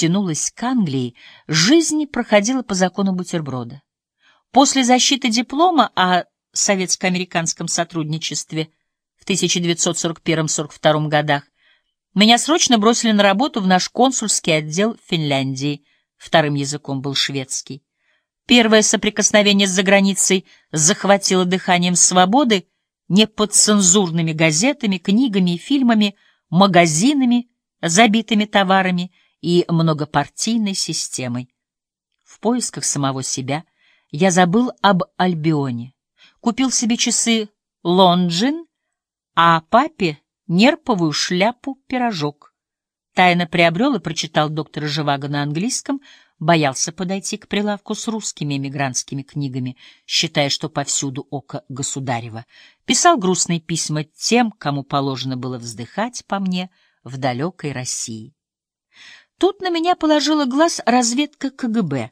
тянулась к Англии, жизнь проходила по закону бутерброда. После защиты диплома о советско-американском сотрудничестве в 1941-42 годах меня срочно бросили на работу в наш консульский отдел Финляндии, вторым языком был шведский. Первое соприкосновение с заграницей захватило дыханием свободы, неподцензурными газетами, книгами и фильмами, магазинами, забитыми товарами и многопартийной системой. В поисках самого себя я забыл об Альбионе, купил себе часы Лонджин, а папе нерповую шляпу-пирожок. Тайно приобрел и прочитал доктора Живаго на английском, боялся подойти к прилавку с русскими эмигрантскими книгами, считая, что повсюду око государева. Писал грустные письма тем, кому положено было вздыхать по мне в далекой России. Тут на меня положила глаз разведка КГБ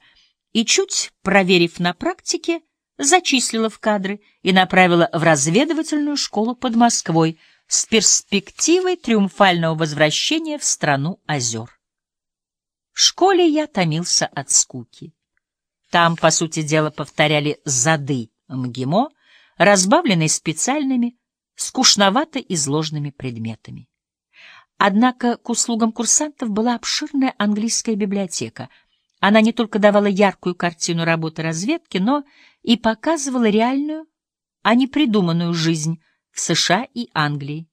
и, чуть проверив на практике, зачислила в кадры и направила в разведывательную школу под Москвой с перспективой триумфального возвращения в страну озер. В школе я томился от скуки. Там, по сути дела, повторяли зады МГИМО, разбавленные специальными, скучновато изложенными предметами. Однако к услугам курсантов была обширная английская библиотека. Она не только давала яркую картину работы разведки, но и показывала реальную, а не придуманную жизнь в США и Англии.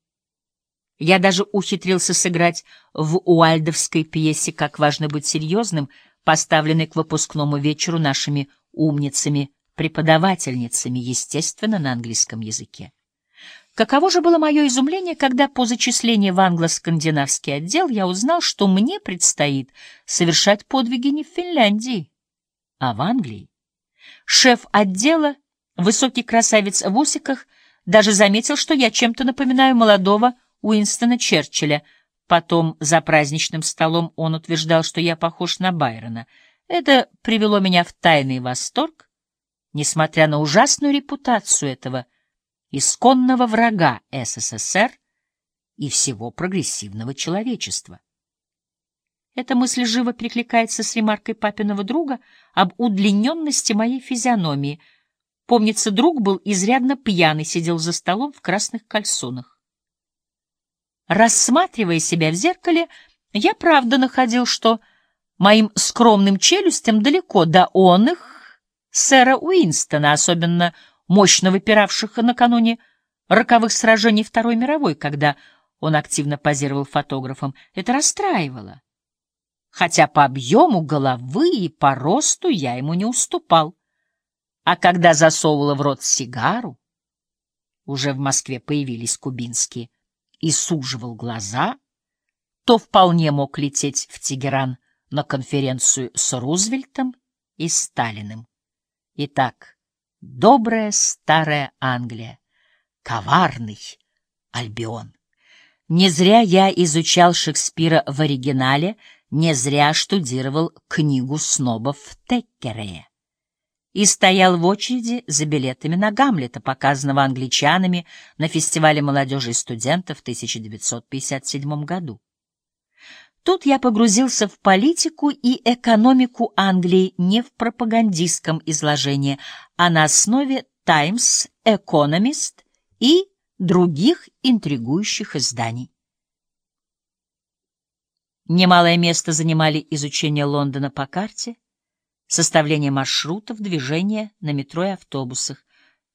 Я даже ухитрился сыграть в уальдовской пьесе «Как важно быть серьезным», поставленной к выпускному вечеру нашими умницами-преподавательницами, естественно, на английском языке. Каково же было мое изумление, когда по зачислению в англо-скандинавский отдел я узнал, что мне предстоит совершать подвиги не в Финляндии, а в Англии. Шеф отдела, высокий красавец в усиках, даже заметил, что я чем-то напоминаю молодого Уинстона Черчилля. Потом за праздничным столом он утверждал, что я похож на Байрона. Это привело меня в тайный восторг, несмотря на ужасную репутацию этого исконного врага СССР и всего прогрессивного человечества. Эта мысль живо перекликается с ремаркой папиного друга об удлиненности моей физиономии. Помнится, друг был изрядно пьяный, сидел за столом в красных кальсонах. Рассматривая себя в зеркале, я правда находил, что моим скромным челюстям далеко до он их сэра Уинстона, особенно мощно выпиравших накануне роковых сражений Второй мировой, когда он активно позировал фотографом. Это расстраивало. Хотя по объему головы и по росту я ему не уступал. А когда засовывала в рот сигару, уже в Москве появились кубинские, и суживал глаза, то вполне мог лететь в Тегеран на конференцию с Рузвельтом и Сталиным. Итак, добрая старая Англия, коварный Альбион. Не зря я изучал Шекспира в оригинале, не зря штудировал книгу снобов в Теккере и стоял в очереди за билетами на Гамлета, показанного англичанами на фестивале молодежи и студентов в 1957 году. Тут я погрузился в политику и экономику Англии не в пропагандистском изложении, а на основе Times, Economist и других интригующих изданий. Немалое место занимали изучение Лондона по карте, составление маршрутов, движения на метро и автобусах.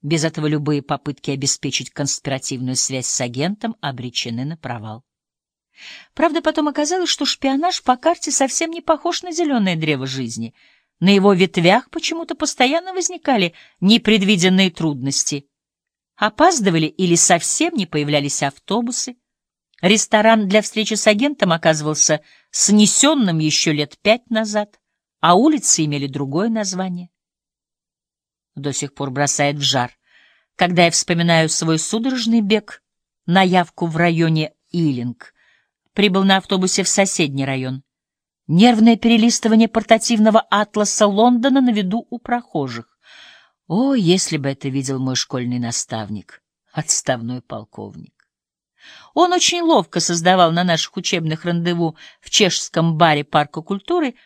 Без этого любые попытки обеспечить конспиративную связь с агентом обречены на провал. Правда, потом оказалось, что шпионаж по карте совсем не похож на зеленое древо жизни. На его ветвях почему-то постоянно возникали непредвиденные трудности. Опаздывали или совсем не появлялись автобусы. Ресторан для встречи с агентом оказывался снесенным еще лет пять назад а улицы имели другое название. До сих пор бросает в жар, когда я вспоминаю свой судорожный бег на явку в районе Илинг. Прибыл на автобусе в соседний район. Нервное перелистывание портативного атласа Лондона на виду у прохожих. О, если бы это видел мой школьный наставник, отставной полковник! Он очень ловко создавал на наших учебных рандеву в чешском баре Парка культуры